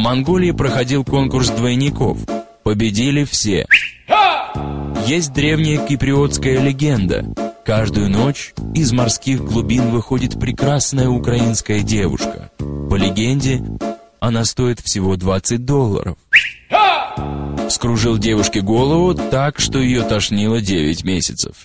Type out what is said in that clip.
Монголии проходил конкурс двойников. Победили все. Есть древняя киприотская легенда. Каждую ночь из морских глубин выходит прекрасная украинская девушка. По легенде, она стоит всего 20 долларов. Вскружил девушке голову так, что ее тошнило 9 месяцев.